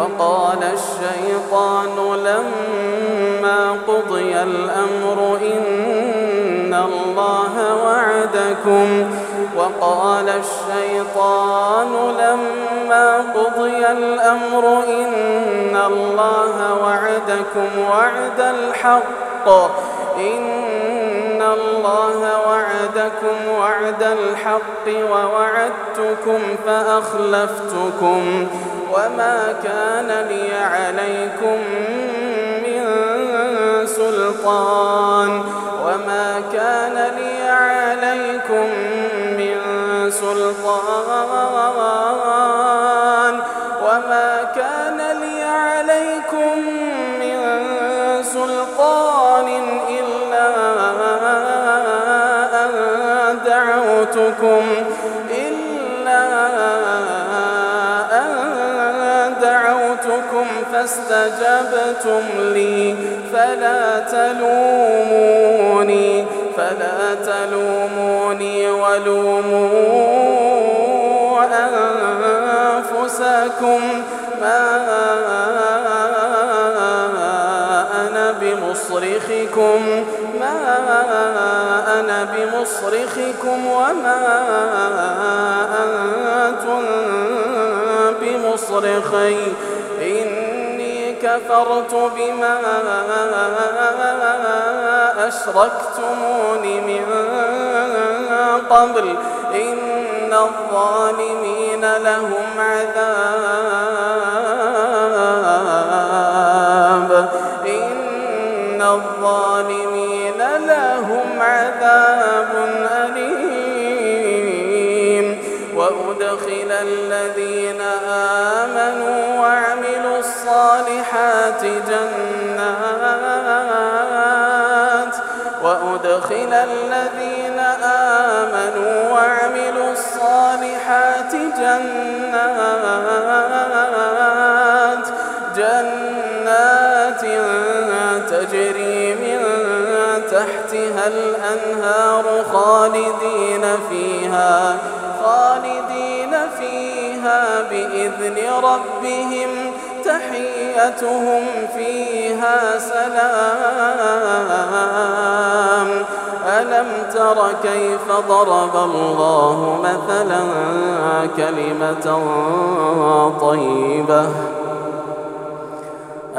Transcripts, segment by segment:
وقال الشيطان لما قضي الأمر إن الله وعدكم. وقال الشيطان لما قضي الأمر إن الله وعدكم وعد الحق. إن الله وعدكم وعد الحق ووعدتكم فأخلفتكم. وما كان لي عليكم من سلطان وما كان لي عليكم من سلطان وما كان لي عليكم من سلطان إلا أن دعوتكم فاستجبتم لي فلا تلوموني فلا تلوموني ولوموا أنفسكم. ما أنا بمصرخكم ما أنا بمصرخكم وما أنتم بمصرخي. كفرت بما أشركتمون من قبل إن الظالمين لهم عذاب إن الظالمين لهم عذاب أليم وأدخل الذين آمنوا وأدخل الذين آمنوا وعملوا الصالحات جنات جنات تجري من تحتها الأنهار خالدين فيها خالدين فيها بإذن ربهم. تحيتهم فيها سلام. ألم تر كيف ضرب الله مثلا كلمة طيبة؟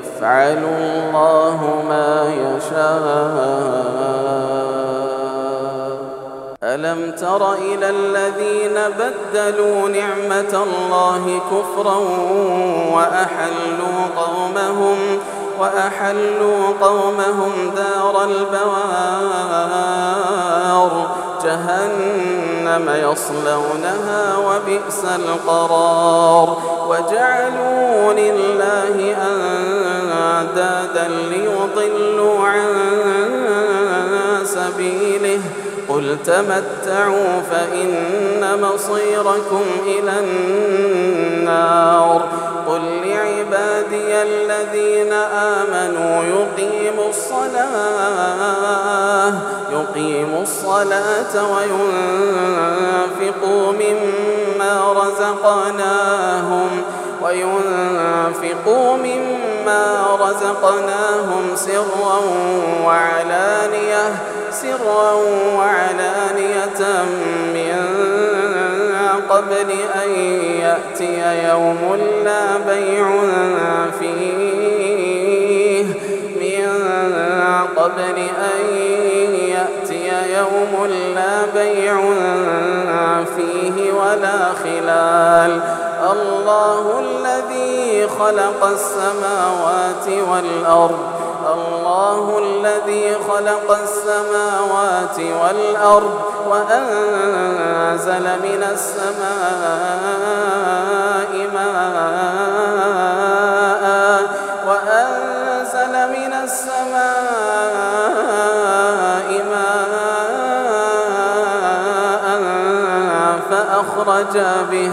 ويفعل الله ما يشاء. ألم تر إلى الذين بدلوا نعمة الله كفرا وأحلوا قومهم وأحلوا قومهم دار البوار. جهنم يصلونها وبئس القرار. وجعلوا لله ليضلوا عن سبيله. قل تمتعوا فإن مصيركم إلى النار. قل لعبادي الذين آمنوا يقيموا الصلاة يقيموا الصلاة وينفقوا مما رزقناهم وينفقوا مما رزقناهم سرا وعلانية سرا وعلانية من قبل أن يأتي يوم لا بيع فيه من قبل أن يأتي يوم لا بيع فيه ولا خلال الله الذي خلق السماوات والأرض. الله الذي خلق السماوات والأرض وأنزل من السماء ماء وأنزل من السماء ماء فأخرج به